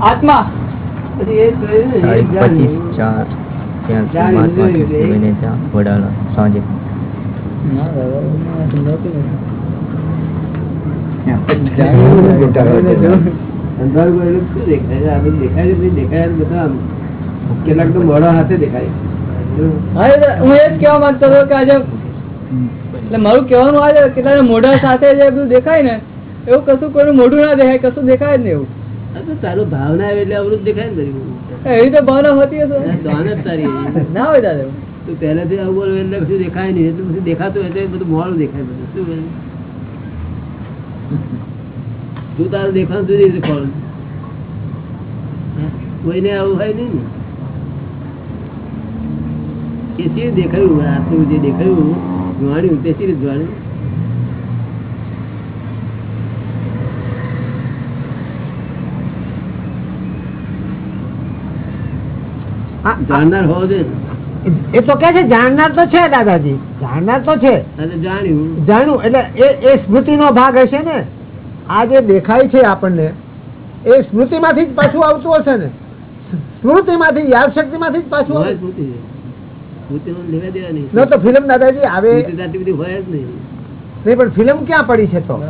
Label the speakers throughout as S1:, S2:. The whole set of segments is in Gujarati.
S1: આત્મા.
S2: ને.
S3: પચીસ ચાર ત્યાં સાંજે.
S2: કેટલાક તો મોડા હાથે દેખાય.
S1: હા, હું એ જ કેવા માંગતો હતો કે આજે એટલે મારું કેવાનું આજે કેટલા મોઢા સાથે જે બધું દેખાય ને એવું કશું કોઈનું મોઢું ના દેખાય કશું દેખાય જ નહીં એવું.
S2: તારું ભાવના આવે એટલે અવરું દેખાય ને બધું.
S1: એવી તો ભાવના હોતી
S2: દાન જ તારી
S1: ના હોય દાદા.
S2: તું પહેલેથી આવું બોલે એટલે કશું દેખાય નહીં એટલે પછી દેખાતું તો બધું મોડું દેખાય બધું શું? તું તારું દેખાણ જુદી રીતે ખોલ કોઈને આવું હોય નહીં ને એ સી દેખાયું આટલું જે દેખાયું જોવાણ્યું તે સી રીતે જાણ્યું જાણનાર હોવો જોઈએ
S4: એ તો કે છે જાણનાર તો છે દાદાજી. જાણનાર તો છે.
S2: જાણ્યું.
S4: જાણ્યું. એટલે એ એ સ્મૃતિનો ભાગ હશે ને? આ જે દેખાય છે આપણને એ સ્મૃતિમાંથી જ પાછું આવતું હશે ને? સ્મૃતિમાંથી માંથી જ પાછું
S2: હોય
S4: આવે
S2: સ્મૃતિ. સ્મૃતિમાં લેવા
S4: ન તો ફિલ્મ દાદાજી આવે
S2: સ્મૃતિ બધી હોય જ નહીં.
S4: નહીં પણ ફિલ્મ ક્યાં પડી છે તો?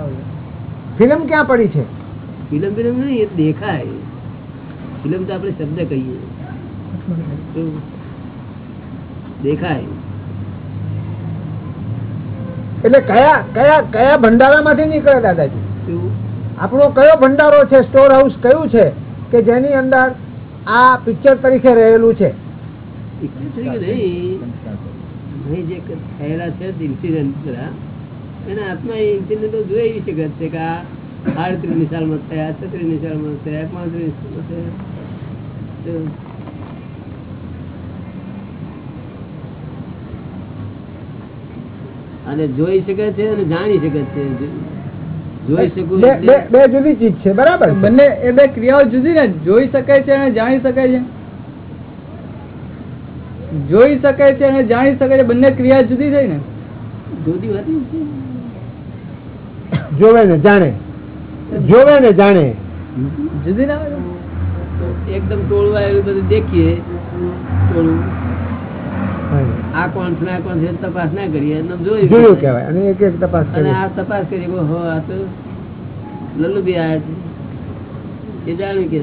S4: ફિલ્મ ક્યાં પડી છે?
S2: ફિલ્મ ફિલ્મ નહીં એ દેખાય. ફિલ્મ તો આપણે શબ્દ કહીએ? દેખાય.
S4: એટલે કયા કયા કયા ભંડારામાંથી નીકળે દાદાજી? આપણો કયો ભંડારો છે? સ્ટોર હાઉસ કયું છે? કે જેની અંદર આ પિક્ચર તરીકે રહેલું છે?
S2: જે થયેલા ઇન્સિડન્ટ બધા એના આત્મા એ ઇન્સિડન્ટો જોઈ શકે છે કે આ આડત્રીસની સાલમાં થયા પાંત્રીસ થયા તો અને જોઈ શકે છે અને જાણી શકે છે. જોઈ શકું
S4: બે જુદી ચીજ છે બરાબર
S1: બંને એ બે ક્રિયાઓ જુદી ને જોઈ શકાય છે અને જાણી શકાય છે. જોઈ શકાય છે અને જાણી શકાય છે બંને ક્રિયા જુદી થઈ ને.
S2: જુદી હતી
S4: જોવે ને જાણે. જોવે ને જાણે.
S1: જુદી ના
S2: તો એકદમ ટોળવા એવું બધું દેખીએ ટોળું આ કોણ છે આ કોણ છે તપાસ ના કરીએ. જોયું
S4: જોયું કહેવાય. અને એક એક તપાસ
S2: અને
S4: કરી.
S2: આ તપાસ કરી હો આ તો લલ્લુભી આયા છે. એ જાણ્યું કે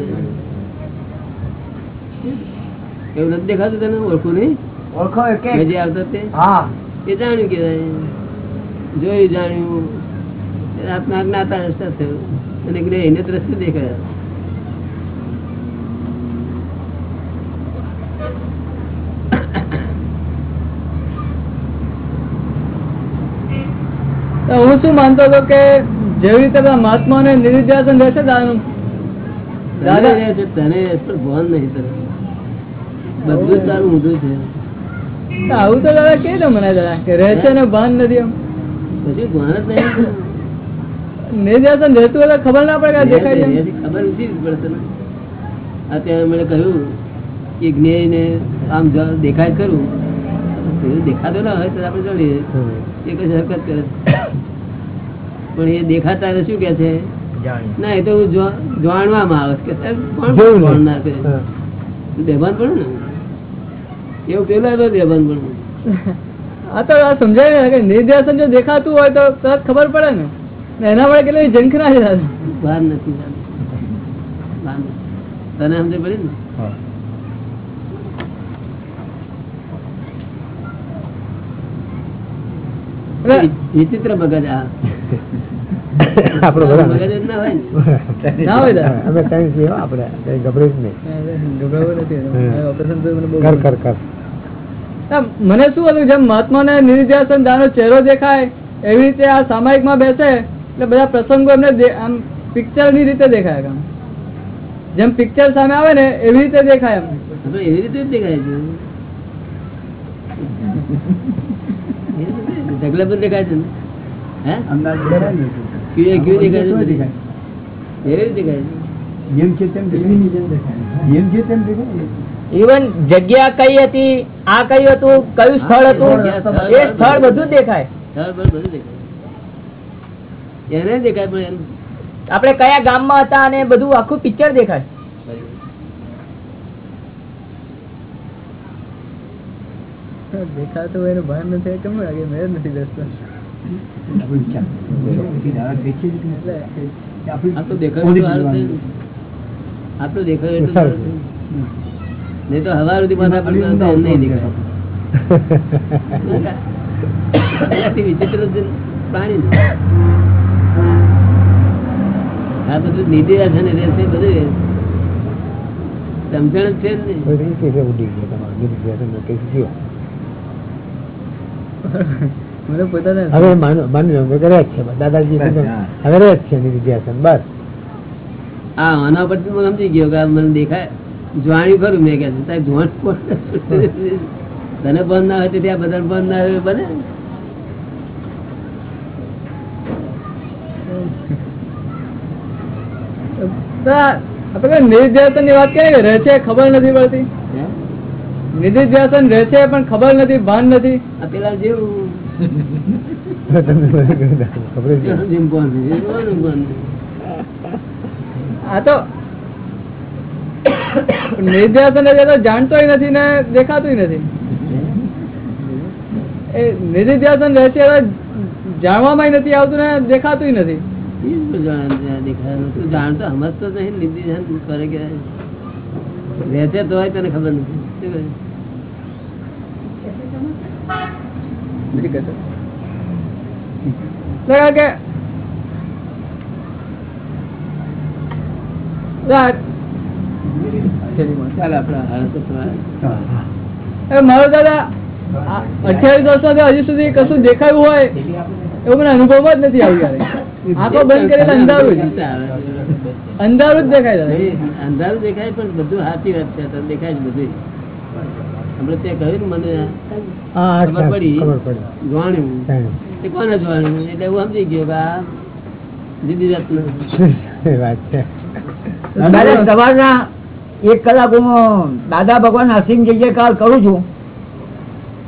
S2: એવું નથી દેખાતું તને? ઓળખું નહીં?
S4: ઓળખો
S2: મેં જે આવતો તે? એ જાણ્યું કે જોયું જાણ્યું. એ આત્મા જ્ઞાતા રસ્તા થયું. અને એને દ્રષ્ટિ દેખાયા
S1: તો હું શું માનતો હતો કે જેવી રીતે મહાત્મા ને નિર્ધ્યાસન રહેશે દાદાનું દાદા
S2: રહે છે, તને પણ ભાન નહીં તને બધું તારું ઊંધું છે.
S1: આવું તો દાદા કે ને મને દાદા કે રહે છે ને ભાન નથી એમ.
S2: પછી ભાન જ નહીં
S1: નિર્ધ્યાસન રહેતું એટલે ખબર ના પડે કે દેખાય છે.
S2: ખબર નથી જ પડે તને અત્યારે મને કહ્યું કે જ્ઞેય ને આમ જ દેખાય જ ખરું દેખાતો ના હોય તો આપણે ચાલીએ એ કઈ હરકત કરે. પણ એ દેખાતા શું કે છે? ના એ તો જાણવામાં આવે કે કોણ જાણનાર છે? પણ ને. એવું પેલા તો બેભાન પણ
S1: આ તો આ સમજાય ને કે નિર્ધ્યાસન જો દેખાતું હોય તો તરત ખબર પડે ને. એના માટે કેટલી ઝંખના છે
S2: બહાર નથી. તને સમજ પડી ને? વિચિત્ર મગજ આ.
S4: આપણો
S2: મગજ જ ના હોય ને.
S1: ના હોય
S4: અમે સાયન્સ છીએ આપણે. કઈ ગભરાયું નહીં.
S1: ગભરાવું નથી. ઓપરેશન મને
S4: કર કર કર.
S1: મને શું હતું જેમ મહાત્માને નિર્ધ્યાસન દાનો ચહેરો દેખાય એવી રીતે આ સામાયિકમાં બેસે એટલે બધા પ્રસંગો એમને આમ પિક્ચરની રીતે દેખાય આમ. જેમ પિક્ચર સામે આવે ને એવી રીતે દેખાય એમ
S2: એવી રીતે જ દેખાય છે એવી રીતે ઢગલા પર દેખાય છે ને? હે? દેખાય છે દેખાય.
S5: ઇવન જગ્યા કઈ હતી આ કઈ હતું કયું સ્થળ હતું એ સ્થળ બધું દેખાય.
S2: સ્થળ બધું દેખાય. એને દેખાય પણ
S5: આપણે કયા ગામમાં હતા અને બધું આખું પિક્ચર દેખાય.
S1: દેખાતું હોય એનું ભાન નથી કેમ લાગે? મેં નથી બેસતો એટલે
S2: આ તો દેખાયું તો નહીં હવા સુધી માથા પડતા નહીં દેખાય. વિચિત્ર પ્રાણી ને. આ બધું નીતિ છે ને રહેશે બધું. સમજણ છે ને.
S4: ઉડી ગયો તમારો.
S1: મને પોતાને
S4: હવે માની લો કે છે દાદાજી હવે રહે છે નિર્ધ્યાસન બસ.
S2: હા આના પરથી સમજી ગયો? કે મને દેખાય. જોવાનું ખરું મેં કે તારે જોવાનું તને બંધ ના હોય તો ત્યાં બધા બંધ ના હોય બને.
S1: તો આ ની વાત કરીએ રહે છે? ખબર નથી પડતી.
S2: હે?
S1: રહેશે રહે છે પણ ખબર નથી ભાન નથી
S2: પેલા જેવું.
S1: આ તો નિર્ધ્યાસન જાણતોય નથી ને દેખાતું નથી એ નિર્ધ્યાસન રહે છે જાણવામાં નથી આવતું ને દેખાતું નથી
S2: જાણતો સમજતો નહીં નિધિ ધ્યાન કરે કે રહે છે તો તને ખબર નથી
S1: મારો દાદા અઠ્યાવીસ વર્ષ હજી સુધી કશું દેખાયું હોય એવું મને અનુભવ જ નથી આવ્યું આંખો બંધ કરીને અંધારું અંધારું જ દેખાય
S2: અંધારું દેખાય પણ બધું સાચી વાત છે દેખાય જ બધું આપણે તે કહ્યું મને ખબર પડી. જોવાનું. એ કોને જોવાનું એટલે હું સમજી ગયો કે આ દીદી
S4: છે?
S5: સવારના એક કલાક હું દાદા ભગવાન અસીમ જય કાલ કરું છું.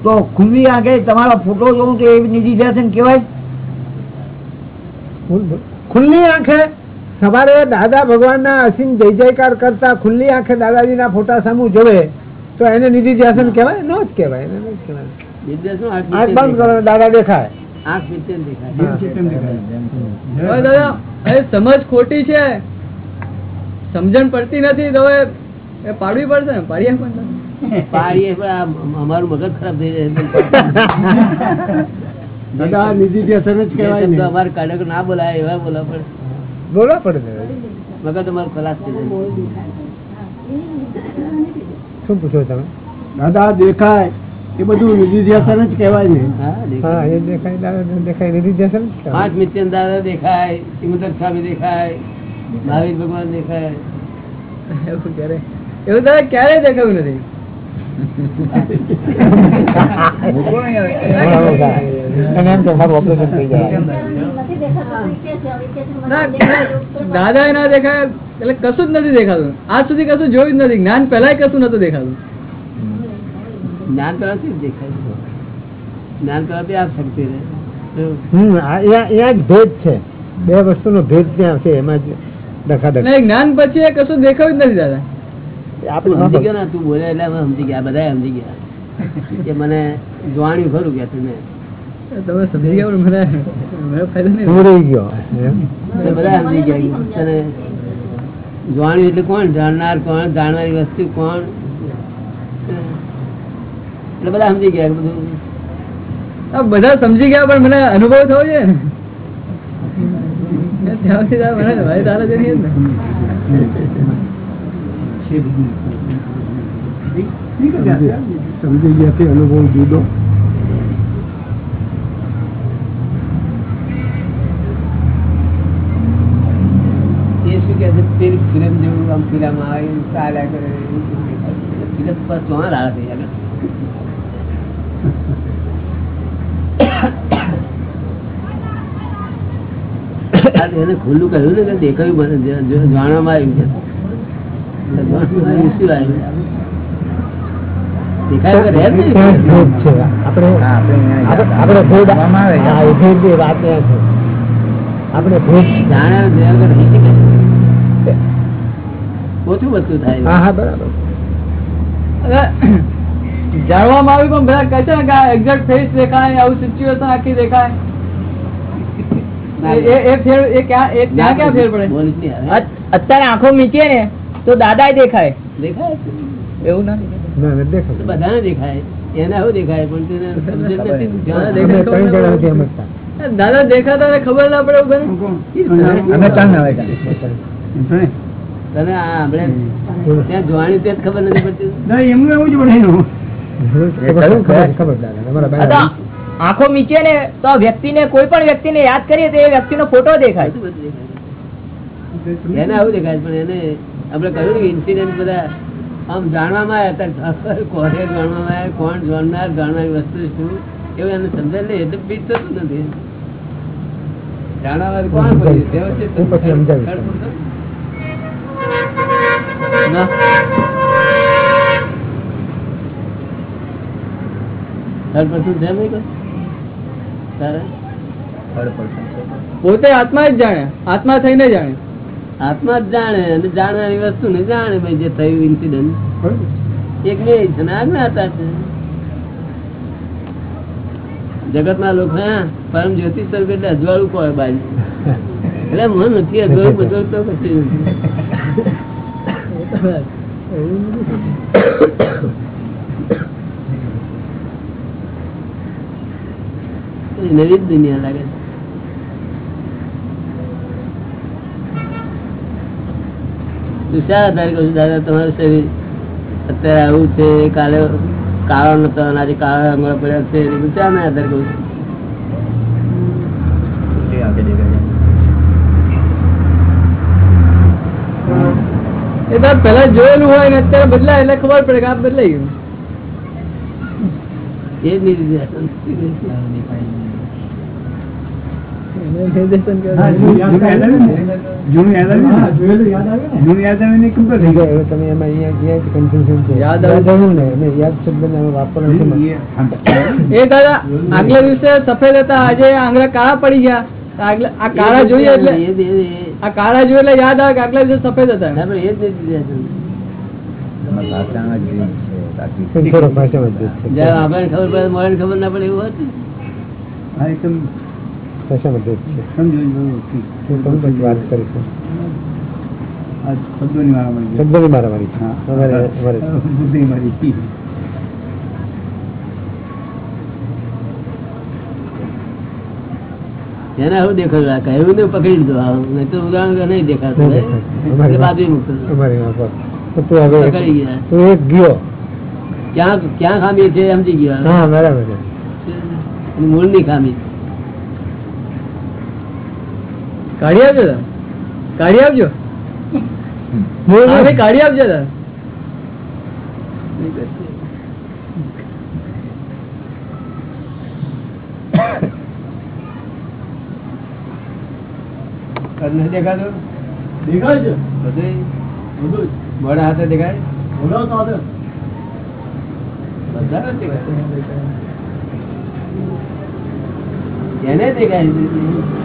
S5: તો ખુલ્લી આંખે તમારો ફોટો જોઉં તો એ નિધિધ્યાસન કહેવાય?
S4: બોલ, બોલ. ખુલ્લી આંખે સવારે દાદા ભગવાનના અસીમ જય જયકાર કરતા ખુલ્લી આંખે દાદાજીના ફોટા સામું જોવે. તો એને નિધિ ધ્યાસન કહેવાય? ન જ કહેવાય એને જ કહેવાય.
S2: આંખ
S4: બંધ કરો દાદા દેખાય.
S1: સમજ ખોટી છે. સમજણ પડતી નથી તો એ પાડવી પડશે ને? પાડીએ પણ
S2: પાડીએ પણ અમારું મગજ ખરાબ થઈ જાય અમારે કડક ના બોલાય એવા બોલા પડે.
S4: બોલવા પડે
S2: મગજ અમારું ખલાસ થઈ જાય.
S4: શું પૂછો તમે?
S6: દાદા દેખાય. એ બધું નિધિધ્યાસન જ કહેવાય ને.
S2: હા.
S4: એ દેખાય દાદા દેખાય. નિધિ ધ્યાસન જ કહેવાય.
S2: પાંચ મિત્યન દાદા દેખાય સિમંદર સ્વામી દેખાય મહાવીર ભગવાન દેખાય.
S1: એવું ક્યારે? એવું દાદા ક્યારે દેખાયું નથી? દાદા ના દેખાય એટલે કશું જ નથી દેખાતું. આજ સુધી કશું જોયું જ નથી. જ્ઞાન પહેલાય કશું નતું દેખાતું.
S2: જ્ઞાન તરફથી જ દેખાય જ્ઞાન તરફથી આ શક્તિ રહે.
S4: ભેદ છે. બે વસ્તુનો ભેદ ત્યાં છે એમાં જ ડખાડખ
S1: જ્ઞાન પછી એ કશું દેખાયું જ નથી દાદા.
S4: આપણે
S2: સમજી ગયો ને તું બોલે એટલે અમે સમજી ગયા બધા સમજી ગયા. કે મને જોવાનું ખરું કે તમે.
S1: તમે સમજી ગયા મને મને ફાયદો નહીં
S4: હું રહી ગયો.
S2: બધા સમજી ગયા તને જોવાનું એટલે કોણ જાણનાર કોણ જાણનારી વસ્તુ કોણ? એટલે બધા સમજી ગયા બધું.
S1: આ બધા સમજી ગયા પણ મને અનુભવ થયો છે ને. ત્યાં મને મારી તારા જેવી ને.
S6: સમજી? ગયા છે અનુભવ જુદો.
S2: એ શું કે છે? ફિલ્મ ફિલ્મ જેવું આમ ફિલ્મ આવે ચાલ્યા કરે ફિલ્મ પર ચોણા લાગે છે એને ખુલ્લું કહ્યું ને કે દેખાયું મને જાણવામાં આવ્યું
S4: છે.
S2: ઓછું વસ્તુ થાય
S1: જાણવામાં આવ્યું પણ બધા કહે છે ને કે એક્ઝેક્ટ ફેસ દેખાય આવું સિચ્યુએશન આખી દેખાય. એ- એ- ફેર એ ક્યાં ક્યાં ફેર.
S7: અત- અત્યારે આંખો મીચે ને. તો દાદા દેખાય.
S2: દેખાય?
S7: એવું ના દેખાય?
S4: ના ના
S2: બધાને એને આવું પણ
S1: દાદા દેખાતા ખબર ના પડે
S5: ના
S2: તને ત્યાં જોવાની ખબર નથી પડતી.
S6: એમનું એવું જ.
S7: આંખો મીચીએ ને તો આ વ્યક્તિને કોઈ પણ વ્યક્તિને યાદ કરીએ તો એ વ્યક્તિનો ફોટો દેખાય.
S2: એને આવું દેખાય પણ એને આપણે કહ્યું ઇન્સિડન્ટ બધા આમ જાણવામાં આવ્યા કોને જાણવામાં આવ્યા? કોણ જાણનાર જાણનારી વસ્તુ શું? એવું એને સમજાય નહીં એટલે થતું નથી. કોણ?
S1: પોતે આત્મા જ જાણે. આત્મા થઈને જાણે.
S2: આત્મા જ જાણે અને જાણવાની વસ્તુ ને જાણે ભાઈ જે થયું ઇન્સિડન્ટ એક બે છે ને આજ્ઞાતા છે. જગત ના લોકો હા પરમ જ્યોતિ સ્વરૂપ એટલે અજવાળું કોઈ બાજુ. એટલે મન નથી અજવાળું બધું તો પછી નવી જ દુનિયા લાગે છે તું શા આધારે કહું દાદા તમારું શરીર અત્યારે આવું છે કાલે કાળો નતો આજે કાળા આંગળા પડ્યા છે એ બધું શાના આધારે કહું
S1: એ તો પેલા જોયેલું હોય ને અત્યારે બદલાય એટલે ખબર પડે કે આ બદલાઈ ગયું.
S2: એ જ નિર્દેશન
S1: આગલા દિવસે સફેદ હતા આજે આંગળા કાળા પડી ગયા. આ કાળા જોઈએ એટલે આ કાળા જોઈએ એટલે યાદ આવે કે આગલા દિવસે સફેદ હતા
S2: એ જ ખબર પડે ખબર ના પડે એવું હતું
S4: ભાષામાં જ છે.
S6: સમજો બરોબર, ઠીક.
S4: હું તમને પછી વાત કરીશું.
S6: શબ્દોની મારામારી છે.
S4: મારામારી અમારે અમારે
S6: બુદ્ધિની મારી.
S2: એને આવું દેખાડું આ કહ્યું ને પકડી લીધું. આ નહીં તો ઉદાહરણ નહીં દેખાતું બાજુ મૂકતો
S4: અમારી વાત પર. તો તું હવે
S2: ગયા.
S4: તું એક ગયો.
S2: ક્યાં ક્યાં ખામી છે? સમજી ગયો.
S4: હા બરાબર
S2: મૂળની ખામી.
S1: કાઢી આપજો દાદા. કાઢી આપજો. હા, કાઢી આપજો
S2: દેખાતું?
S6: દેખાય છે.
S2: બધું
S6: બધું જ.
S2: મોડા હાથે દેખાય?
S6: બોલો તો.
S2: બધા નથી દેખાય એને દેખાય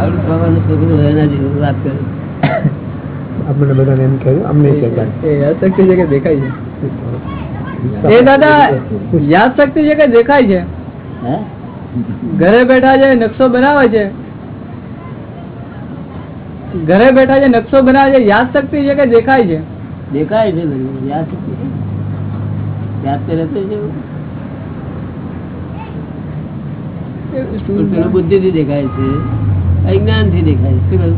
S2: આવડું થવાનું છોકરું એના જેવું વાત કરે.
S4: બધાને એમ કહ્યું અમને
S1: છે કે દેખાય છે? એ દાદા છે કે દેખાય છે? ઘરે બેઠા જે નકશો બનાવે છે? ઘરે બેઠા જે નકશો બનાવે છે યાદ શક્તિ છે કે દેખાય છે?
S2: દેખાય છે યાદ શક્તિ. યાદ કરે તો છે બુદ્ધિ થી દેખાય છે. અજ્ઞાનથી દેખાય છે. શું કહ્યું?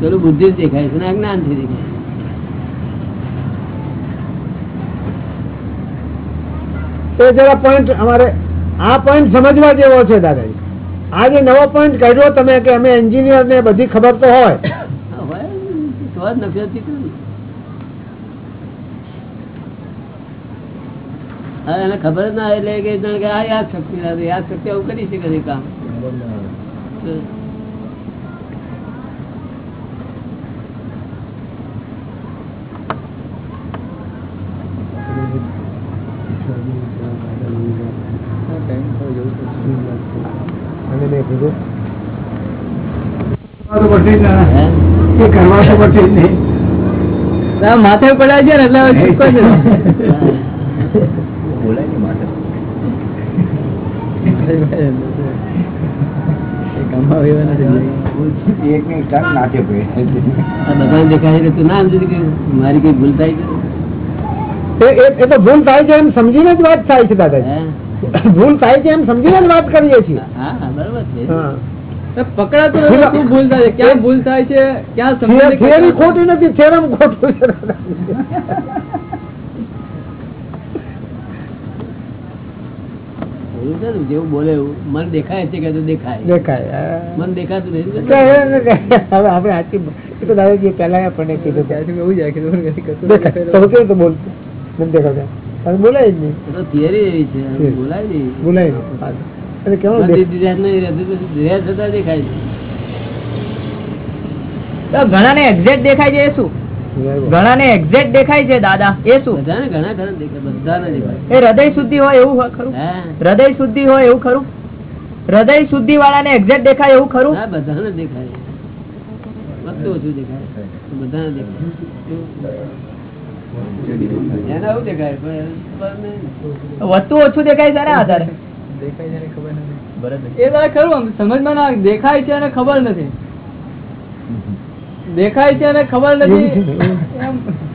S2: પેલું બુદ્ધિ દેખાય છે ને અજ્ઞાનથી દેખાય
S4: તો જરા પોઈન્ટ અમારે આ પોઈન્ટ સમજવા જેવો છે દાદાજી. આ જે નવો પોઈન્ટ કાઢ્યો તમે કે અમે એન્જિનિયર ને બધી ખબર તો હોય.
S2: તો જ નક્કી હા એને ખબર જ ના એટલે કે જાણે કે આ યાદ શક્તિ ના યાદ શક્તિ આવું કરી શકે છે કામ.
S1: માથે પડ્યા છે ને એટલે
S8: બોલાય ને.
S2: માટે મારી કઈ ભૂલ થાય છે?
S4: એ- તો ભૂલ થાય છે એમ સમજીને જ વાત થાય છે દાદાજી. ભૂલ થાય છે એમ સમજીને જ વાત કરીએ છીએ.
S1: પકડાતું નથી શું ભૂલ થાય? છે ક્યાં ભૂલ થાય છે? ક્યાં સમજણ
S4: ખોટી નથી થેરમ ખોટું છે
S2: જેવું બોલે મન દેખાય છે કે દેખાય.
S4: દેખાય
S2: મન દેખાતું નથી.
S4: હવે હવે આપણે આથી તો દાદાજી પહેલા આપણને કીધું.
S1: એવું જાય
S4: દેખાય. તો કેવું તો બોલતું મન દેખાતા બોલાય જ નહીં.
S2: તો theory એવી છે. બોલાય નહીં.
S4: બોલાય નહીં. કેવું
S2: થતા દેખાય છે.
S5: તો ઘણાને એક્ઝેક્ટ દેખાય છે એ શું ઘણાને એક્ઝેક્ટ દેખાય છે દાદા. એ શું?
S2: ઘણા ઘણા દેખાય
S5: એ હૃદય શુદ્ધિ હોય એવું હોય ખરું?
S2: હે.
S5: હૃદય શુદ્ધિ હોય એવું ખરું? હૃદય શુદ્ધિ વાળા ને એક્ઝેક્ટ દેખાય એવું ખરું?
S2: હા બધાને દેખાય. વધતું ઓછું દેખાય.
S5: છે ને આધારે?
S1: દેખાય છે ને ખબર નથી એ ખરું આમ સમજમાં ના દેખાય છે અને ખબર નથી. દેખાય છે અને ખબર નથી.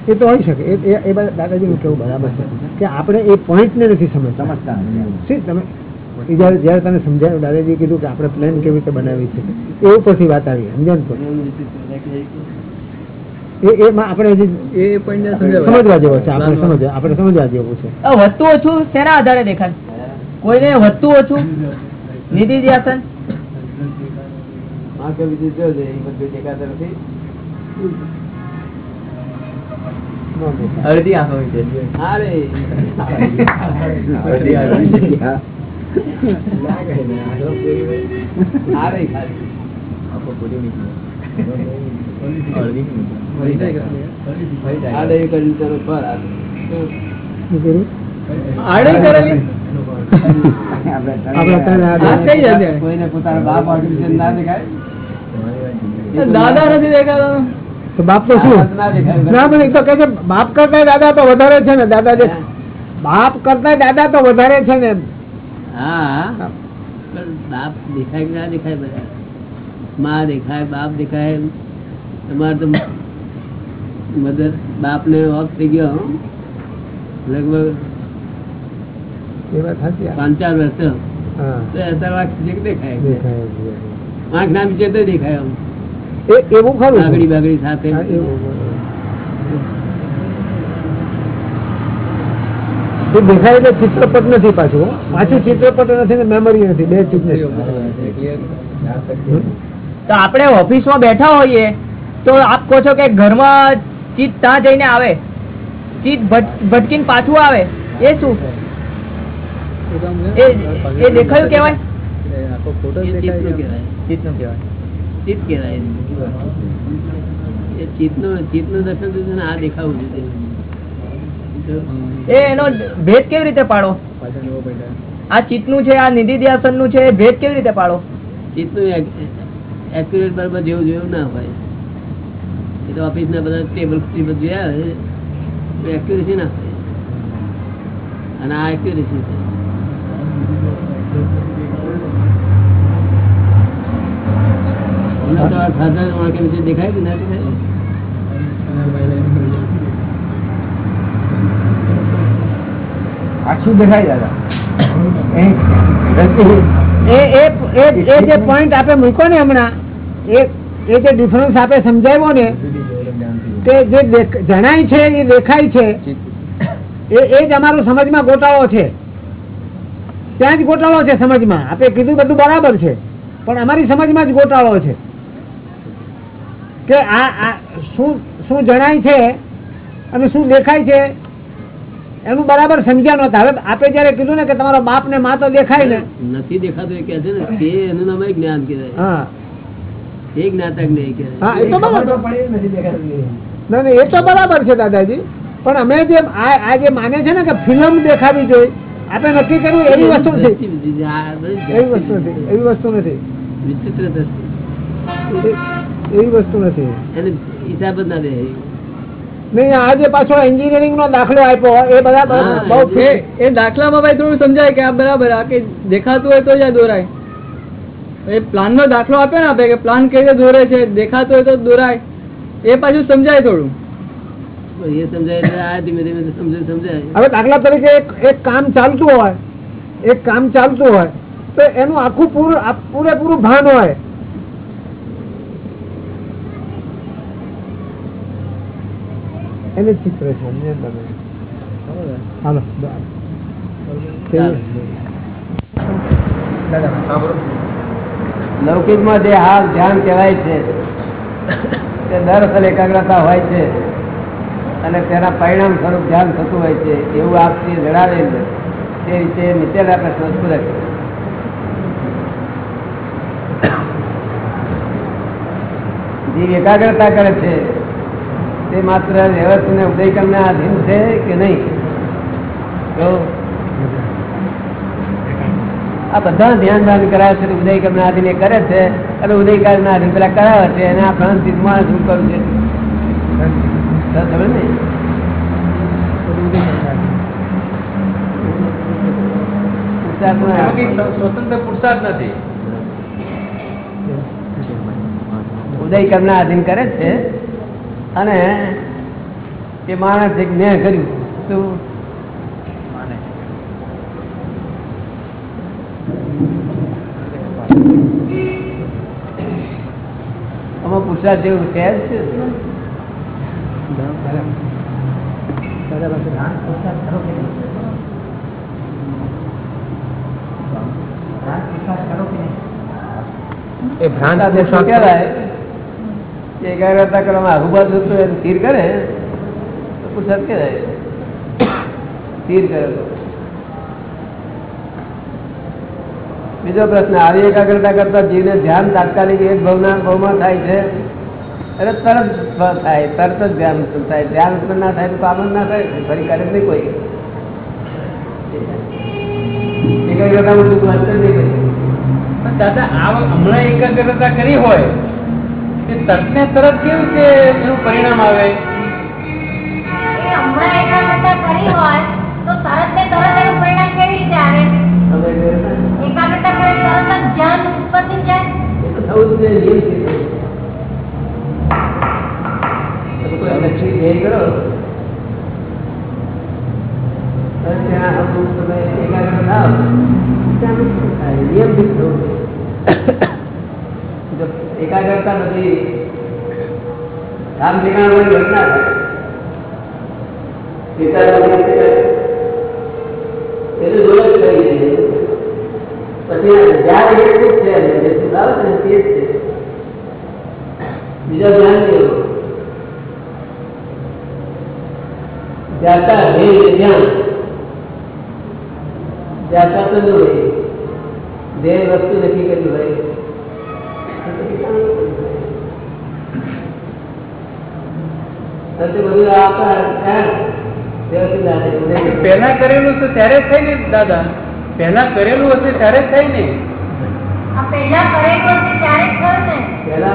S4: એ તો હોઈ શકે. એ- દાદાજીનું કેવું બરાબર છે? કે આપણે એ પોઈન્ટને નથી સમજતા.
S8: સમજતા
S4: શી તમે જ્યારે જ્યારે તને સમજાયું દાદાજી કીધું કે આપણે પ્લાન કેવી રીતે બનાવી છે. એ ઉપરથી વાત આવી સમજ્યા તો. એ એમાં આપણે હજી
S1: એ point
S4: સમજવા જેવો છે આપણે સમજવા આપણે સમજવા જેવું છે.
S5: વધતું ઓછું શેના આધારે દેખાય? કોઈને વધતું ઓછું? નિધિ ધ્યાસન
S2: આંખે બીજું જો છે, એ બધું દેખાતું નથી.
S8: અડધી આંખો
S1: દાદા નથી દેખાતા?
S4: બાપ તો શું?
S2: ના
S4: પણ એ તો કે છે બાપ કરતા દાદા તો વધારે છે ને દાદા જે બાપ કરતા દાદા તો વધારે છે ને
S2: હા. બાપ દેખાય ના દેખાય બધા? માં દેખાય બાપ દેખાય તમારે તો મધર બાપ ને ઓફ થઈ ગયો લગભગ. પાંચ ચાર વર્ષ. તો એસર આંખ દેખાય. આંખ ના નીચે તો દેખાય
S4: એવું ખરું.
S2: બાગડી બાગડી સાથે.
S4: એ દેખાય એટલે ચિત્રપટ નથી પાછું. પાછું ચિત્રપટ નથી ને મેમરી નથી. બે ચીજ
S5: તો આપણે ઓફિસમાં બેઠા હોઈએ તો આપ કહો છો કે ઘરમાં ચીજ ત્યાં જઈને આવે? ચીજ ભટ- ભટકીને પાછું આવે? એ શું? એ એ દેખાયું કેવાય?
S1: આખો ફોટો
S2: ચિત્તનું કહેવાય. ચિત્ત કહેવાય એ ચિત્તનું ચિત્તનું દર્શન થયું આ દેખાવું જોઈએ
S5: એ એનો ભેદ કેવી રીતે પાડો. આ ચિત્તનું છે આ નિધિ ધ્યાસનનું છે ભેદ કેવી રીતે પાડો?
S2: ચિત્તનું એક્યુરેટ બરાબર જેવું જેવું ના હોય. એ તો ઓફિસ ના બધા ટેબલ બધું તો એક્યુરેસી ના હોય. અને આ એક્યુરેસી છે એમના તો આ ખાધા વાંકે વચ્ચે દેખાય
S8: એ
S4: ને તે જે જણાય છે, એ દેખાય છે એ જ અમારો સમજમાં ગોટાળો છે. ત્યાં જ ગોટાળો છે સમજમાં. આપે કીધું બધું બરાબર છે. પણ અમારી સમજમાં જ ગોટાળો છે. કે આ આ શું શું જણાય છે અને શું દેખાય છે એનું બરાબર સમજ્યા નહોતા. હવે આપે જયારે કીધું ને કે તમારો બાપ ને માં તો દેખાય ને.
S2: નથી દેખાતો એ કે છે ને તે એનું નામ જ્ઞાન કહેવાય.
S4: હા.
S2: એ જ્ઞાતા જ્ઞેય કહેવાય
S4: તો બરાબર.
S3: પડે નથી દેખાતું
S4: ના ના, એ તો બરાબર છે દાદાજી. પણ અમે જે આ જે માને છે ને કે ફિલ્મ દેખાવી જોઈએ આપણે નક્કી કર્યું એવી વસ્તુ નથી.
S2: છે.
S4: એવી વસ્તુ નથી. એવી વસ્તુ નથી.
S2: વિચિત્ર દ્રષ્ટિ.
S4: એવી વસ્તુ નથી.
S2: એને હિસાબ જ ના દે.
S4: નહીં આજે પાછો એન્જિનિયરિંગ નો દાખલો આપ્યો એ બધા બહુ
S1: એ એ દાખલામાં ભાઈ થોડું સમજાય કે આ બરાબર આ કે દેખાતું હોય તો જ દોરાય. એ પ્લાન નો દાખલો આપ્યો ને આપે કે પ્લાન કઈ રીતે દોરે છે દેખાતું હોય તો દોરાય. એ પાછું સમજાય થોડું.
S2: એ સમજાય એટલે આ ધીમે ધીમે સમજાય સમજાય.
S4: હવે દાખલા તરીકે એક એક કામ ચાલતું હોય એક કામ ચાલતું હોય તો એનું આખું પૂરું પૂરેપૂરું ભાન હોય. એને ચિત્ર છે
S2: લૌકિકમાં જે હાલ ધ્યાન કહેવાય છે, તે દર એકાગ્રતા હોય છે અને તેના પરિણામ સ્વરૂપ ધ્યાન થતું હોય છે, એવું આપથી જણાવેલ તે રીતે નીચેના પ્રશ્નો પૂરક જીવ એકાગ્રતા કરે છે તે માત્ર વ્યવસ્થિત ને ઉદયકમને આધીન છે કે નહીં? તો આ બધા ધ્યાન દાન કરાવે છે ઉદય ના આધીન કરે છે અને ઉદયકાર ના આધીન પેલા કરાવે છે અને આ પ્રાંતિક માણસ શું કરું છે. સમજ ને?
S3: સ્વતંત્ર પુરુષાર્થ નથી.
S2: ઉદય કરના આધીન કરે છે. અને એ માણસ એક મેં કર્યું. શું? આમાં પુરુષાર્થ જેવું છે
S3: એ ભ્રાંત
S2: કહેવાય? કે એકાગ્રતા કરવામાં આગુ બાજુ તો સ્થિર કરે? તો કે જાય સ્થિર કરે તો. બીજો પ્રશ્ન, આવી એકાગ્રતા કરતા જીવને ધ્યાન તાત્કાલિક એક ભાવના ભાવમાં થાય છે? અરે તરત થાય, તરત જ ધ્યાન ઉત્પન્ન થાય. ધ્યાન ઉત્પન્ન ના થાય તો કામ ના થાય ફરી કરે નહીં કોઈ. એકાગ્રતામાં દુઃખ વાંચે નહીં
S3: દાદા આ હમણાં એકાગ્રતા કરી હોય તરત ને તરત કેવું કે એનું પરિણામ આવે?
S9: એ હમણાં એકાગ્રતા તો તરત ને
S2: થવું જ જ. જો એકાગ્રતા બધી રામ ઠેકાણા વગર ઘટના થાય. એ જ. પછી ધ્યાન એટલું જ છે જે જ ધ્યાન નહીં એવું. ધ્યાતા ધ્યાન ધ્યાતા તો હોય ધ્યેય વસ્તુ નક્કી કરી હોય તો તે
S3: પહેલા કરેલું છે ત્યારે જ થાય ને દાદા? પહેલા કરેલું હશે ત્યારે જ થાય ને?
S9: આ પહેલા કરેલું હશે ત્યારે જ થયું ને?
S2: પહેલા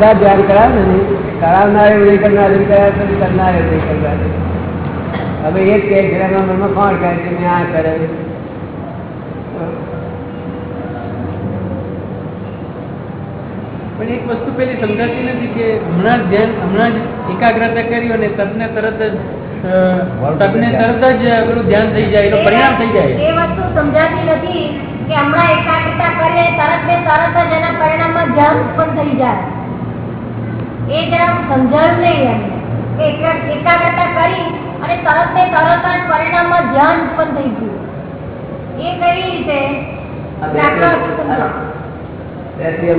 S2: બધા ધ્યાન કરાવે ને કરાવનાર એવું નહીં કરનાર એવું કરાવે તો કરનાર. એવું નહીં કરનાર હવે એક કે ઘરેના મનમાં કોણ કહે છે મેં આ કરે પણ એક
S3: વસ્તુ પેલી સમજાતી નથી કે હમણાં ધ્યાન હમણાં જ એકાગ્રતા કરી અને તપને તરત જ તપને તરત જ પેલું ધ્યાન થઈ જાય એનું પરિણામ થઈ જાય.
S9: એ વસ્તુ સમજાતી નથી કે હમણાં એકાગ્રતા કરીએ તરત ને તરત જ એના પરિણામમાં ધ્યાન ઉત્પન્ન થઈ જાય. એ જરા સમજણ નહીં એમને એકાગ્રતા કરી અને તરત ને તરત જ પરિણામમાં ધ્યાન ઉત્પન્ન થઈ ગયું. એ કઈ રીતે?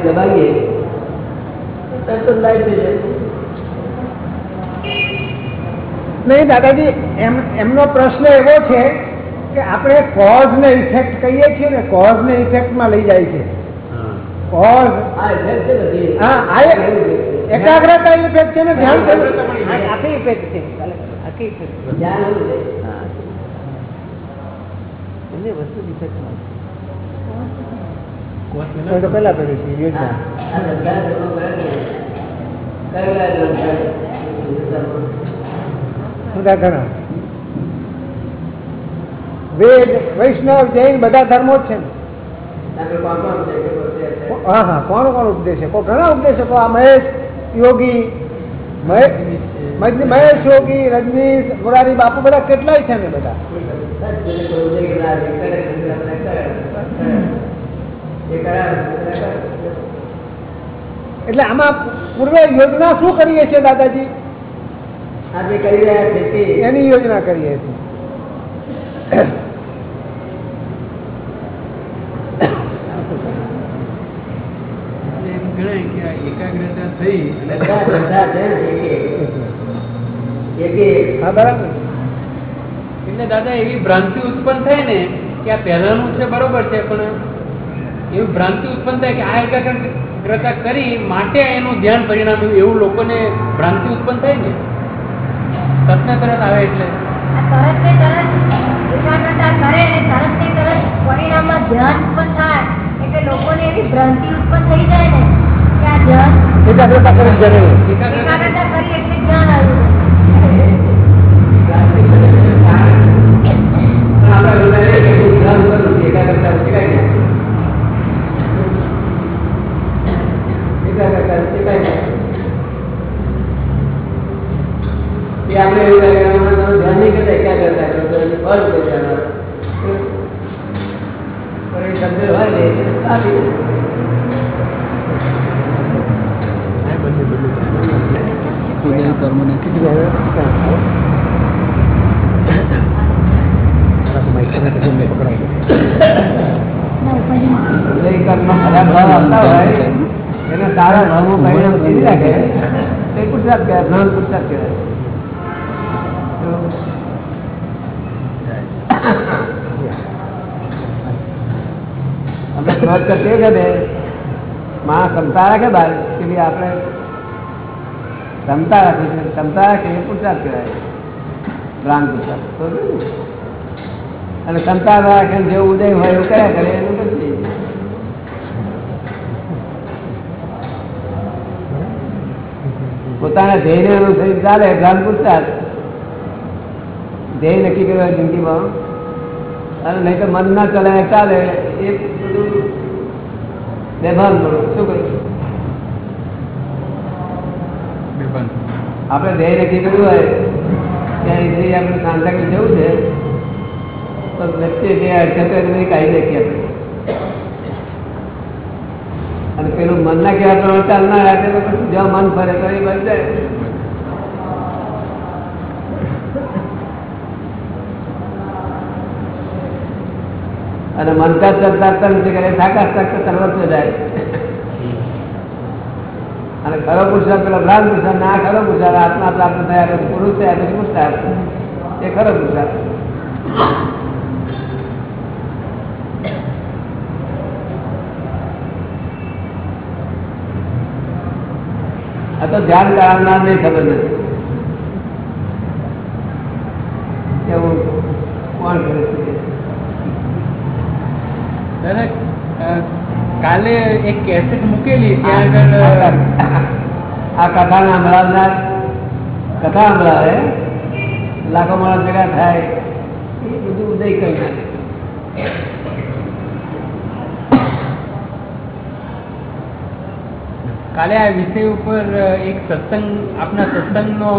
S2: દબાવીએ. તરત લાઈટ થઈ જાય.
S4: નહીં દાદાજી એમ એમનો પ્રશ્ન એવો છે કે આપણે કોઝ ને ઇફેક્ટ કહીએ છીએ ને કોઝ ને ઇફેક્ટમાં લઈ જાય છે. કોઝ હા આ એ એકાગ્રતા ઇફેક્ટ છે ને ધ્યાન આખી ઇફેક્ટ છે. આખી ઇફેક્ટ
S2: ધ્યાન એવું છે.
S4: તો પેલા પેલું છે યોજના. ઘણા. વેદ વૈષ્ણવ જૈન બધા ધર્મો જ છે ને.
S2: હા કોણ કોણ ઉપદેશ છે.
S4: હા હા કોણ કોણ ઉપદેશકો? ઘણા ઉપદેશકો આ મહેશ યોગી મહેશ યોગી રજનીશ મોરારી બાપુ બધા કેટલાય છે ને બધા. એટલે આમાં પૂર્વે યોજના શું કરીએ છીએ દાદાજી?
S2: આ જે કરી રહ્યા છે
S4: એની યોજના કરીએ છીએ
S3: એટલે એમ ગણાય કે આ એકાગ્રતા થઈ.
S4: હા બરાબર
S3: એટલે દાદા એવી ભ્રાંતિ ઉત્પન્ન થાય ને કે આ પહેલાનું છે બરોબર છે પણ એવી ભ્રાંતિ ઉત્પન્ન થાય કે આ એકાગ્રતા કરી માટે એનું ધ્યાન પરિણામ એવું લોકોને ભ્રાંતિ ઉત્પન્ન થાય ને તરતને તરત આવે એટલે
S9: આ તરત ને તરત એકાગ્રતા કરે અને તરત ને તરત પરિણામમાં ધ્યાન ઉત્પન્ન થાય એટલે લોકોને એવી ભ્રાંતિ ઉત્પન્ન થઈ જાય ને
S4: એકાગ્રતા કરવી જરૂરી
S3: એકાગ્રતા
S9: કરી
S2: આપણે એવું ધ્યાન નહીં કરતા, એકાગ્રતા કરો એ શબ્દ હોય જે કર્મ ભાવ એને સારા ભાવનું પરિણામ ક્ષમતા રાખે બાર કે આપણે ક્ષમતા રાખે છે. ક્ષમતા રાખે એ પુરસાદ કહેવાય. પ્રાણ પુરસાદ અને ક્ષમતા રાખે જે ઉદય હોય એવું કયા કરે એનું પછી પોતાના ધ્યેયને અનુસરી ચાલે પ્રાણ પુરસાદ ધ્યેય નક્કી કરવા જિંદગીમાં. અને નહીં તો મન ના ચલાય, ચાલે. એ બધું બેભાન શું કર્યું આપણે ધ્યેય નક્કી કર્યું હોય, ત્યાં એથી આપણે શાંતાકી જવું છે. તો વચ્ચે જે અડચતો એ કાઢી આપણે અને પેલું મનના કેવા પ્રમાણે ચાલનાર હાથે તો પછી જ્યાં મન ફરે તો એ બની જાય. અને મનકા તન છે કરે થાકા તક સર્વસ્વ જાય. અને ખરો પુરુષાર્થ પેલા ભ્રાંત પુરુષાર્થ ના ખરો પુરુષાર્થ આત્મા પ્રાપ્ત થયા પછી પુરુષ થયા પછી પુરુષાર્થ. એ ખરો પુરુષાર્થ. આ તો ધ્યાન કરાવનાર નહીં ખબર નથી એવું કોણ કરે છે
S3: દાદા અ, કાલે એક કેસેટ મૂકેલી ત્યાં આગળ
S2: આ કથા સંભળાવનાર કથા સંભળાવે લાખો માણસ ભેગા થાય. એ બધું ઉદય કરી નાખે.
S3: કાલે આ વિષય ઉપર એક સત્સંગ આપના સત્સંગનો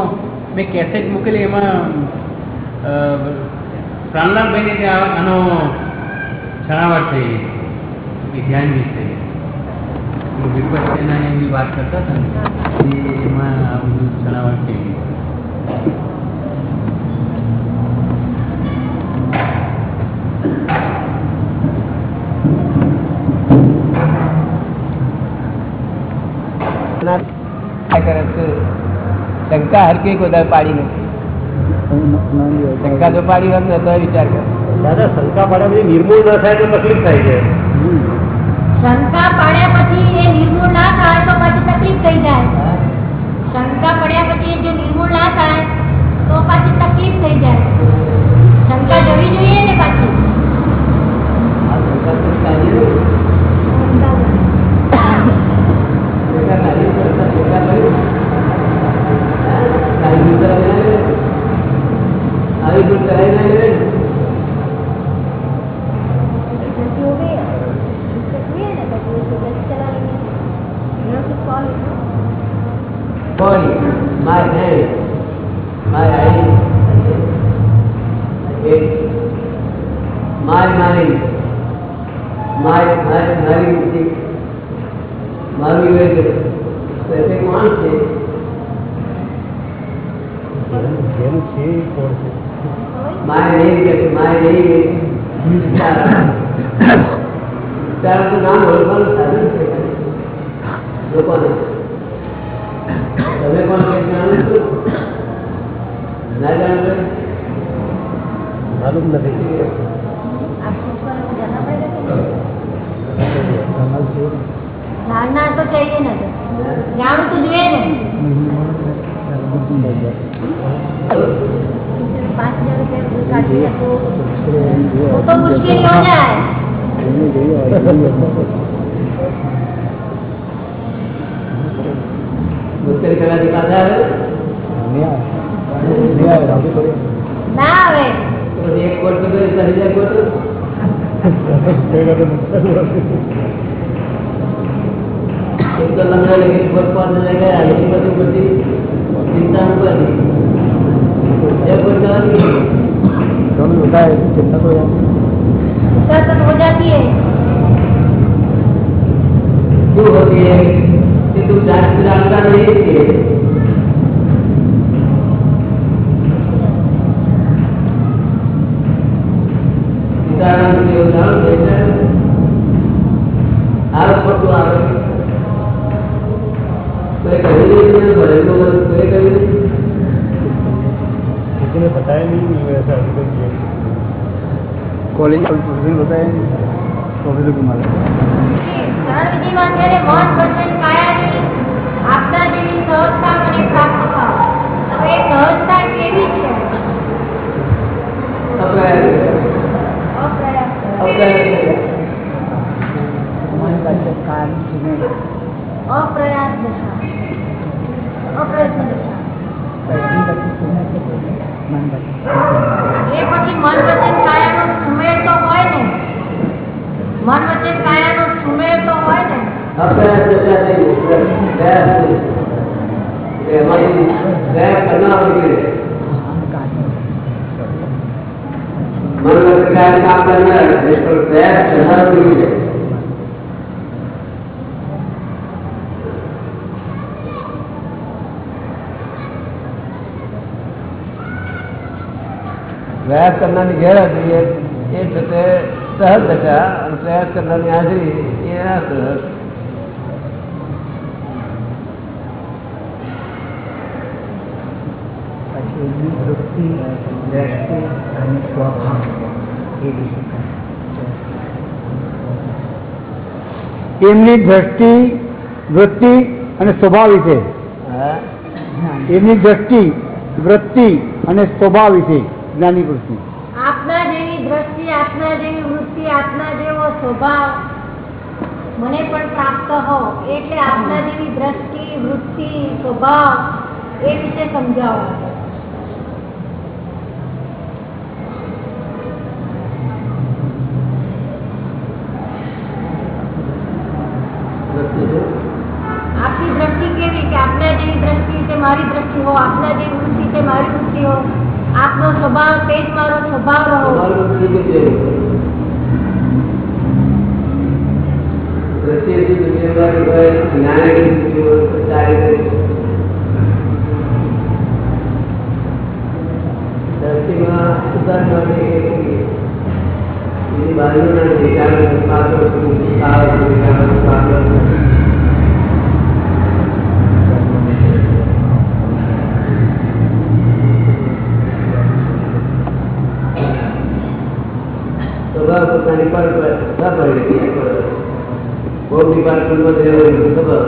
S3: મેં કેસેટ મૂકેલી એમાં પ્રાણલાલભાઈને ત્યાં આનો છણાવટ થઈ. ધ્યાન વિશે વિપક્ષના એની વાત કરતા હતા ને એમાં આ બધું જણાવટ થઈ
S2: શંકા હરકી કોઈ પાડી નથી. શંકા જો પાડી હોત ને તો વિચાર કર.
S10: દાદા શંકા પડ્યા નિર્મૂળ ન થાય તો તકલીફ થાય છે.
S9: શંકા પડ્યા પછી એ નિર્મૂળ ના થાય તો પછી તકલીફ થઈ જાય. શંકા પડ્યા પછી જો નિર્મૂળ ના થાય તો પાછી તકલીફ થઈ જાય. શંકા જવી જોઈએ ને પાછી?
S2: આવી શંકા કરાવી કાઢી લો. શંકા કાઢી લો, શંકા શંકા કરી. હા, કાઢી લો, કરાવી ના લે. આવી ભૂલ કરાવી ના લે. body, my મારી બુદ્ધિ મારું છે
S10: છે છે
S2: મારે મારે તો નામ ઓળખવાનું સાધન છે હિન્દુ
S9: હોતી हिंदू जाति
S2: से जानता नहीं इसलिए सीताराम
S10: किसी ने बताया नहीं। वैसा
S6: बताया प्रोफेसर कुमार
S2: પ્રયાસ કરનારની ગેરહાજરી એ છે તે સહજ હતા અને પ્રયાસ કરનારની હાજરી એ અસહજ
S6: એમની દ્રષ્ટિ વૃત્તિ અને સ્વભાવ વિશે. એમની દ્રષ્ટિ વૃત્તિ અને સ્વભાવ વિશે જ્ઞાની પુરુષની.
S9: આપના જેવી દ્રષ્ટિ આપના જેવી વૃત્તિ આપના જેવો સ્વભાવ મને પણ પ્રાપ્ત હો. એટલે આપના જેવી દ્રષ્ટિ વૃત્તિ સ્વભાવ એ વિશે સમજાવો. વૃત્તિઓ આપનો સ્વભાવ તે જ મારો સ્વભાવ રહો
S2: બાજુ ના નીકળી પાત્ર પાત્ર દુનિયાદારી સ્વભાવ પોતાની પર ન પડી બહુ ડિપાર્ટમેન્ટમાં રહેવાનું સ્વભાવ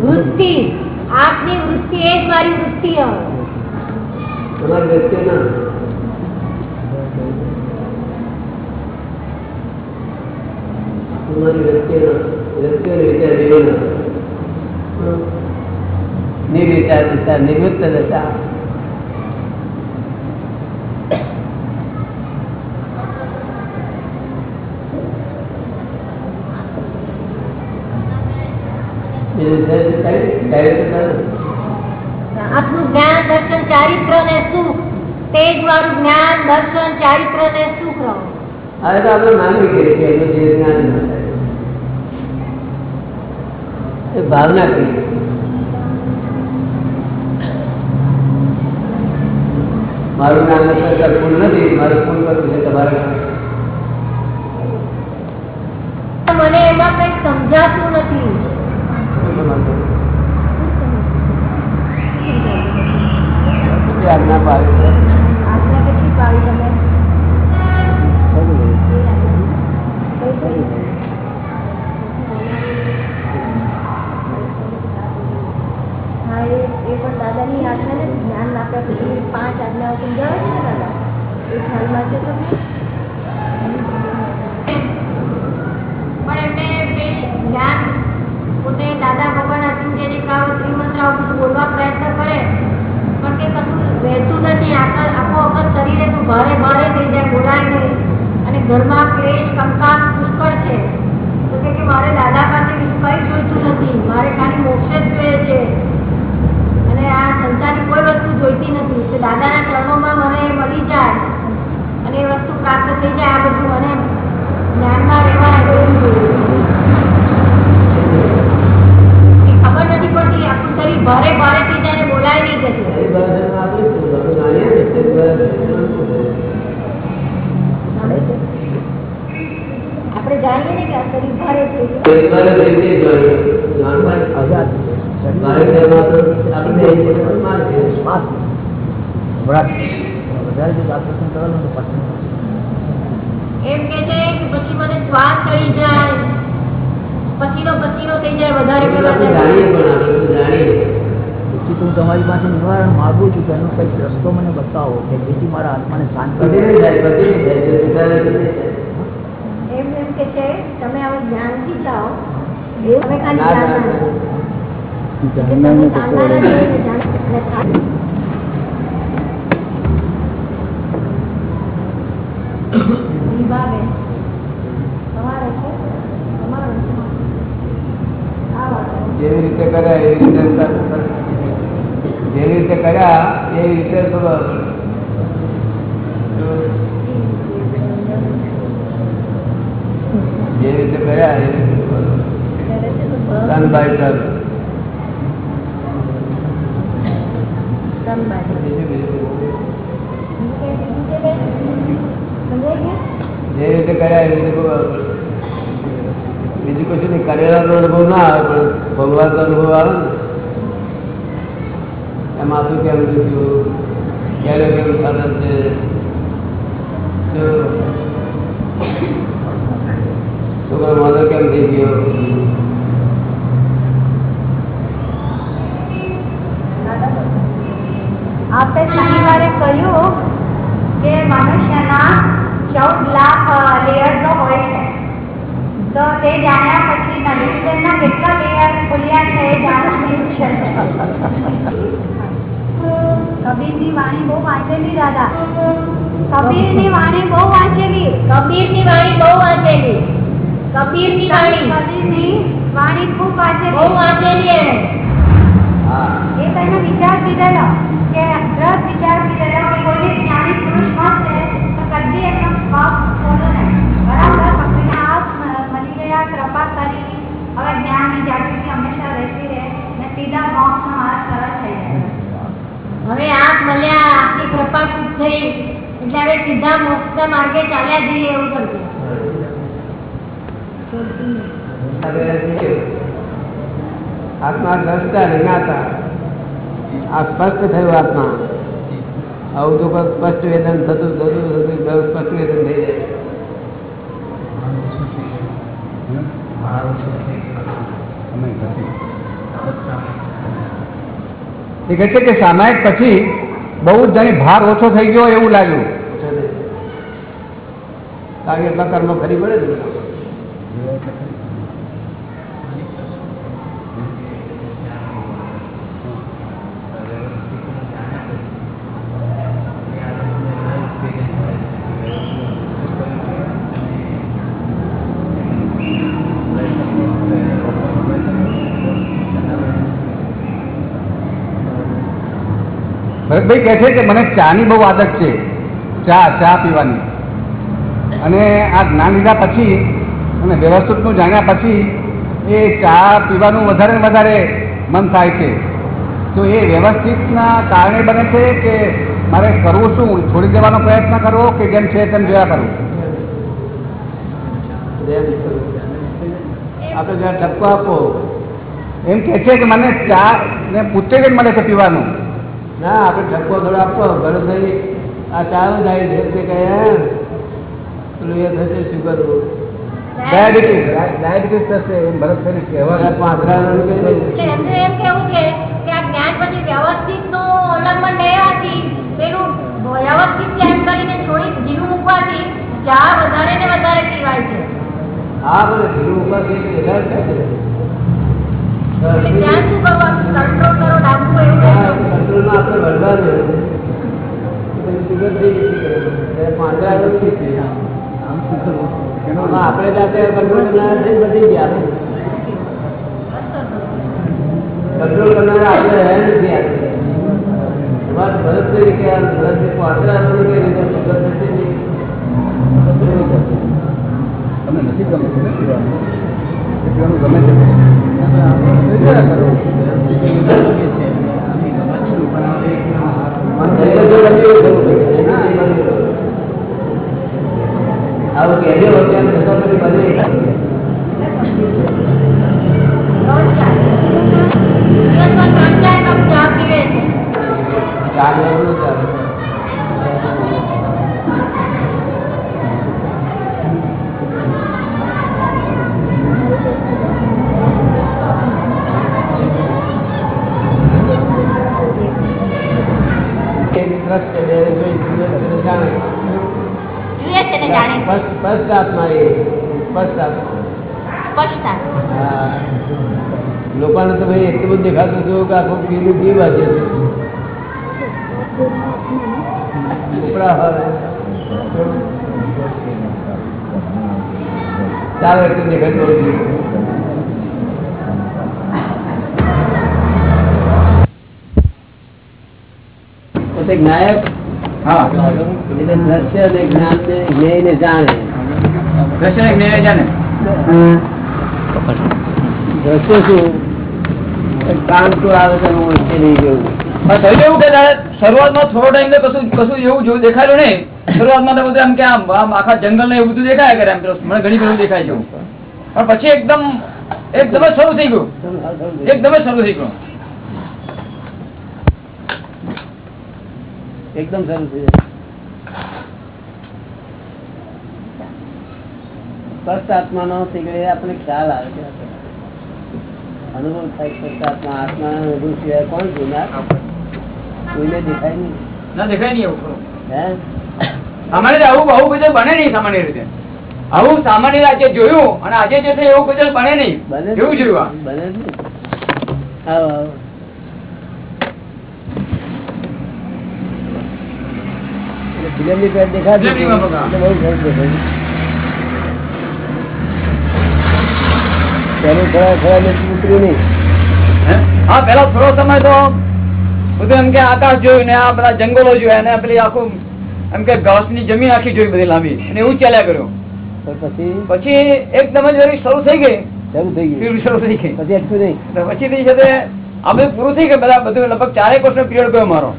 S9: વૃત્તિ આપની વૃત્તિ એ જ મારી વૃત્તિ હો
S2: તમારી વ્યક્તિ ના તમારી વ્યક્તિ ના વ્યક્તિઓને વિચાર જેવો ના નિર્વિચાર દિશા નિવૃત્ત દશા બીજું છે કઈ કઈ રીતે
S9: આપનું જ્ઞાન દર્શન ચારિત્ર ને સુખ તે જ મારું જ્ઞાન દર્શન ચારિત્ર ને સુખ રહો
S2: હવે તો આપણે માનવી કરીએ કે એનું જે જ્ઞાન ન થાય એ ભાવના કરીએ મારું નામ નક્ષત્ર ફૂલ નથી મારું ફૂલ કરવું છે તમારે
S9: મને એમાં કઈ સમજાતું નથી.
S2: આજ્ઞા પાડે છે?
S9: આજ્ઞા કેટલી પાડી તમે? હા એ એ પણ દાદાની આજ્ઞા ને જ્ઞાન આપ્યા પછી આજ્ઞાઓ સમજાવે છે ને દાદા? એ ખ્યાલમાં છે તમને? પણ એમને જ્ઞાન પોતે દાદા ભગવાન અસીમ જેની દેખાવ ત્રિમંત્રાઓ બોલવા પ્રયત્ન કરે પણ કે કશું રહેતું નથી આખા આખો વખત શરીરે તો ભારે ભારે થઈ જાય બોલાય નહીં અને ઘરમાં ક્લેશ કંકાસ પુષ્કળ છે તો કે કે મારે દાદા પાસે બીજું કંઈ જોઈતું નથી મારે ખાલી મોક્ષ જ જોઈએ છે અને આ સંસારની કોઈ વસ્તુ જોઈતી નથી તો દાદાના ચરણોમાં મને મળી જાય અને એ વસ્તુ પ્રાપ્ત થઈ જાય આ બધું મને જ્ઞાનમાં રહેવાય એવું જોઈએ એ ખબર નથી પડતી આખું શરીર ભારે ભારે થઈ જાય ને બોલાય નહીં કે છે
S2: એ ભાષામાં આપણે શું આપણે જાણીએ ને તે ભાષામાં શું છે?
S9: આપણે જાણીએ ને કે આ શરીર ભારે થઈ ગયું
S2: તો એ ભાષા રીતે જાણીએ. જાણવા
S5: આઝાદ
S2: મારે કહેવા તો આપણે એ છે પણ મારે છે.
S5: શ્વાસ વરાળ. વધારે જો આકર્ષણ કરવાનું તો પછી
S9: એમ કે છે કે પછી મને શ્વાસ ચડી જાય. પસીનો પસીનો થઈ જાય વધારે
S5: પછી હું તમારી પાસે નિવારણ માગું છું કે એનો કંઈક રસ્તો મને બતાવો કે જેથી મારા આત્માને શાંત.
S9: એમ એમ કે છે તમે હવે જ્ઞાનથી
S2: જેવી રીતે કર્યા એવી રીતે જેવી રીતે કર્યા એવી રીતે સ્વભાવ. જેવી રીતે કર્યા એવી રીતે સ્વભાવ.
S9: ત્યારે છે તો બસ
S2: Done by done.
S9: સંભાળે.
S2: બીજું બીજું.
S9: બીજું કંઈ બીજું છે બેન? સમજાઈ ગયું?
S2: જે રીતે કર્યા એવી રીતે સ્વભાવ. બીજું કશું નહીં કરેલાનો અનુભવ ના આવે પણ ભગવાનનો અનુભવ આવે ને એમાં શું કેમ થયું ક્યારે કેવું સાધન છે શું છોકરો માધો કેમ થઈ ગયો
S9: આપે શનિવારે કહ્યું કે મનુષ્યના ચૌદ લાખ લેયરનો હોય છે તો તે જાણ્યા પછી નરેશબેનના કેટલા લેયર ખુલ્યા છે એ જાણવાની ઈચ્છા છે કબીરની વાણી બહુ વાંચેલી દાદા કબીરની વાણી બહુ વાંચેલી કબીરની વાણી બહુ વાંચેલી કબીરની વાણી
S11: કબીરની વાણી ખૂબ વાંચેલી.
S9: બહુ વાંચેલી એને
S11: એ તો એનો વિચાર કીધેલો કે દ્રઢ વિચાર કીધેલો કે કોઈને જ્ઞાની પુરુષ મળશે તો કદી એમનો પગ ખોલો નહીં. બરાબર પકડીને હાથ મ- મળી ગયા કૃપા કરી હવે જ્ઞાનની જાગૃતિ હંમેશા રહેતી રહે ને સીધા મોક્ષનો માર્ગ સરળ થઈ જાય
S9: હવે આંખ મળ્યા આંખની કૃપા ખૂબ થઈ. એટલે હવે સીધા મોક્ષના માર્ગે ચાલ્યા જઈએ એવું કરતું
S2: આત્મા દ્રષ્ટા ને જ્ઞાતા આ સ્પષ્ટ થયું આત્મા. આવું તો સ્પષ્ટ વેદન થતું થતું થતું સ્પષ્ટ વેદન થઈ જાય.
S6: એ કહે છે કે સામાયિક પછી બહુ જ જાણી ભાર ઓછો થઈ ગયો એવું લાગ્યું.
S2: કારણ કે એટલા કર્મ ફરી પડે ને
S6: ભરતભાઈ કહે છે કે મને ચાની બહુ આદત છે. ચા ચા પીવાની. અને આ જ્ઞાન લીધા પછી અને વ્યવસ્થિતનું જાણ્યા પછી એ ચા પીવાનું વધારે ને વધારે મન થાય છે. તો એ વ્યવસ્થિતના કારણે બને છે કે મારે કરવું શું? છોડી દેવાનો પ્રયત્ન કરવો કે જેમ છે તેમ જોયા કરવું
S2: આપણે જરા ઠપકો આપો.
S6: એમ કે છે કે મને ચા ને પૂછે જ મળે છે પીવાનું.
S2: ના આપણે ઠપકો થોડો આપો ઘરે થઈ આ ચાલો જાય છે તે કહે પેલું એ થશે શું કરવું?
S6: ડાયાબિટીસ ડાયાબિટીસ થશે એમ ભરતભાઈને કહેવાનું
S2: પાંચરાનું કહે
S9: એમ કેવું કે આ જ્ઞાન પછી વ્યવસ્થિતનું ઉલ્લંઘન રહેવાથી પેલું વ્યવસ્થિત છે એમ કરીને છોડી જીવું મૂકવાથી ચા વધારે ને વધારે પીવાય છે.
S2: હા બધું ધીરું ઉપર વધારે થાય છે. આપણે થઈ જતી કંટ્રોલ કરનારા છે બધી કંટ્રોલ કરનારા આપણે રહ્યા નથી આપણે વાત ભરત તરીકે આ ભરત પાંદડાનું કે રીતે થશે નહીં.
S6: તમને નથી ગમતું ગમે છે
S2: આવું કહેજો
S9: ત્રણ ચાર ચા
S2: ચાર આત્મા એ સ્પષ્ટ આત્મા
S9: સ્પષ્ટ આ.
S2: હા. લોકોને તો ભાઈ એટલું બધું દેખાતું હતું કે આખું પીલું ઘી વાગે ઉપરા હોય ચાલો એટલું દેખાતું હતું પોતે જ્ઞાયક
S6: હા
S2: એટલે દ્રશ્ય અને જ્ઞાન ને જ્ઞેય ને જાણે દ્રશ્ય શું કામ તો આવે તો હું. ઉશ્કેલી ગયું
S7: એવું કે શરૂઆતમાં થોડો ટાઈમ તો કશું કશું એવું જોયું દેખાયેલું નહીં. શરૂઆતમાં તો બધું એમ કે આમ આમ આખા જંગલ ને એવું બધું દેખાય કરે એમ મને ઘણી બધું દેખાય છે પણ પછી એકદમ એકદમ જ શરૂ થઈ ગયું. એકદમ જ શરૂ થઈ ગયું.
S2: એકદમ સરસ છે સ્પષ્ટ આત્માનો શીખે આપણને ખ્યાલ આવે છે. અનુભવ થાય સ્પષ્ટ આત્મા. આત્મા અનુભવ સિવાય કોણ જોનાર કોઈને દેખાય નહીં.
S7: ના દેખાય નહીં એવું
S2: હે?
S7: સામાન્ય આવું આવું ગજલ બને નહીં સામાન્ય રીતે. આવું સામાન્ય આજે જોયું અને આજે જે થયું એવું બધું બને નહીં.
S2: બને
S7: એવું જોયું.
S2: બને નહીં. આવો આવો. ફિલ્મની પેટ દેખાતી
S7: ફિલ્મની માં બગા.
S2: એટલે બહુ સરસ દેખાય. પહેલું થોડા થોડા ઉતર્યું નહીં.
S7: હા? પેલા થોડો સમય તો બધું એમ કે આકાશ જોયું ને આ બધા જંગલો જોયા ને પેલી આખું એમ કે ઘાસની જમીન આખી જોઈ બધી લાંબી. અને એવું ચાલ્યા કર્યો.
S2: પછી?
S7: પછી એકદમ જ શરૂ થઈ ગઈ.
S2: શરૂ થઈ
S7: ગઈ. શરૂ થઈ ગઈ.
S2: પછી અટક્યું નહીં.
S7: પછી થઈ છે તે આ બધું પૂરું થઈ ગયું બધા બધું. લગભગ ચારેક વર્ષનો પીરિયડ ગયો મારો.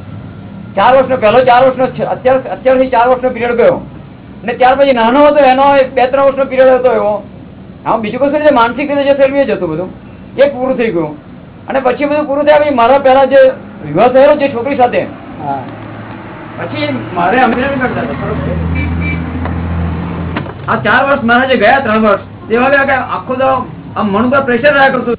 S7: ચાર વર્ષનો પહેલો ચાર વર્ષનો અત્યાર અત્યારથી ચાર વર્ષનો પીરિયડ ગયો. અને ત્યાર પછી નાનો હતો એનો બે ત્રણ વર્ષનો પીરિયડ હતો એવો. હા બીજું કશું રીતે માનસિક રીતે જે ફેરવી જતું બધું. એ પૂરું થઈ ગયું. અને પછી બધું પૂરું થયા મારા પહેલા જે વિવાહ થયેલો જે છોકરી સાથે પછી મારે આ ચાર વર્ષ મારા જે ગયા ત્રણ વર્ષ તે હવે આખો તો આમ મન પર પ્રેશર રહ્યા કરતું